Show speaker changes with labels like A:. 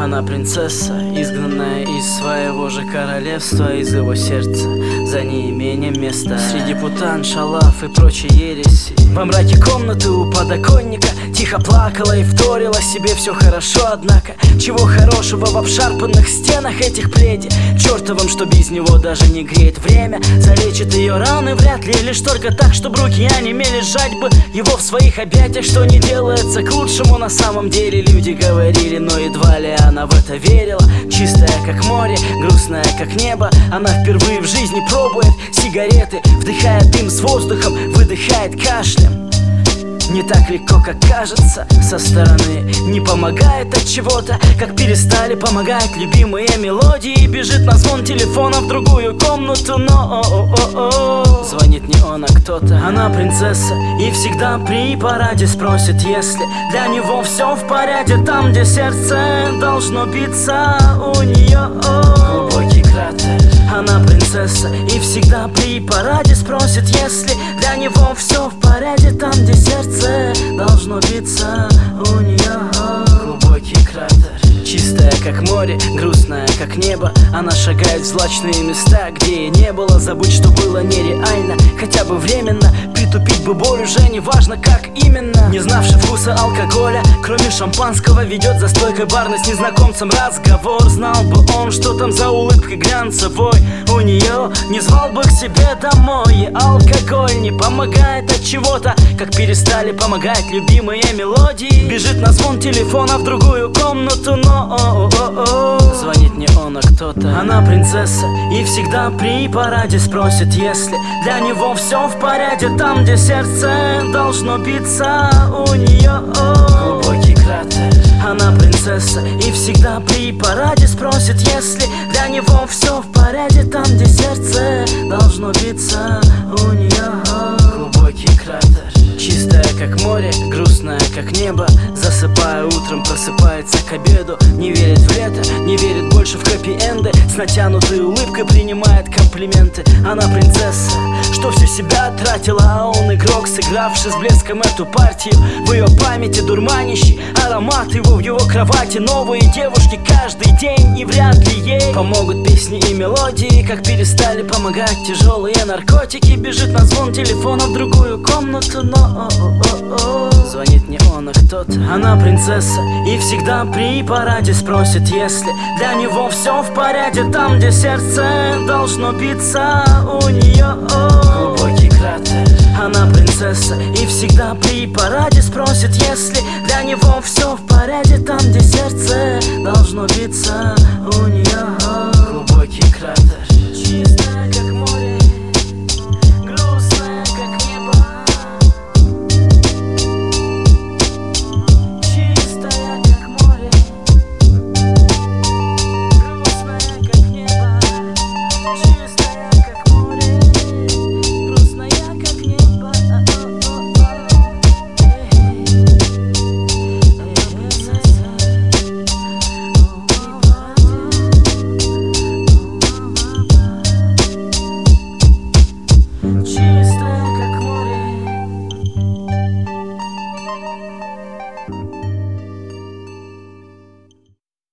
A: Она принцесса, изгнанная из своего же королевства, из его сердца, за неимением места Среди путан, шалав и прочей ереси. Во мраке комнаты у подоконника Тихо плакала и вторила себе все хорошо, однако Чего хорошего в обшарпанных стенах этих пледи? Чертовым, что без него даже не греет время Залечит ее раны вряд ли, лишь только так, чтобы руки онемели Сжать бы его в своих объятиях, что не делается к лучшему. На самом деле люди говорили, но едва ли она в это верила. Чистая как море, грустная как небо. Она впервые в жизни пробует сигареты Вдыхает дым с воздухом, выдыхает кашлем. Не так легко, как кажется со стороны Не помогает от чего-то, как перестали помогать любимые мелодии. Бежит на звон телефона в другую комнату, но о -о -о -о. Звонит не он, а кто-то Она принцесса и всегда при параде спросит Если для него все в порядке Там, где сердце должно биться у нее Глубокий кратер она принцесса всегда при параде спросит Если для него все в порядке Там, где сердце должно биться у нее Глубокий кратер Чистая как море, грустная как небо. Она шагает в злачные места, где ей не было. Забыть, что было нереально, хотя бы временно Боль уже не важно как именно. Не знавший вкуса алкоголя, кроме шампанского Ведет за стойкой барной с незнакомцем разговор. Знал бы он, что там за улыбкой глянцевой У нее не звал бы к себе домой И алкоголь не помогает от чего-то. Как перестали помогать любимые мелодии. Бежит на звон телефона в другую комнату, но он, кто-то Она принцесса и всегда при параде спросит Если для него все в порядке Там, где сердце должно биться у нее Глубокий кратер. Она принцесса и всегда при параде спросит Если для него все в порядке Там, где сердце должно биться у нее Глубокий кратер. Чистая как море, грустная как небо Засыпая утром, просыпается к обеду Не верит в лето, не верит больше в хэппи-энды. С натянутой улыбкой принимает комплименты. Она принцесса, что всю себя тратила А он игрок, сыгравший с блеском эту партию. В ее памяти дурманящий аромат его в его кровати Новые девушки каждый день и вряд ли ей Помогут песни и мелодии, как перестали помогать Тяжелые наркотики, бежит на звон телефона в другую комнату Но Звонит не он, а кто-то Она принцесса и всегда при параде спросит Если для него все в порядке Там, где сердце должно биться у нее глубокий кратер. Она принцесса и всегда при параде спросит, если для него все в порядке Там, где сердце должно биться.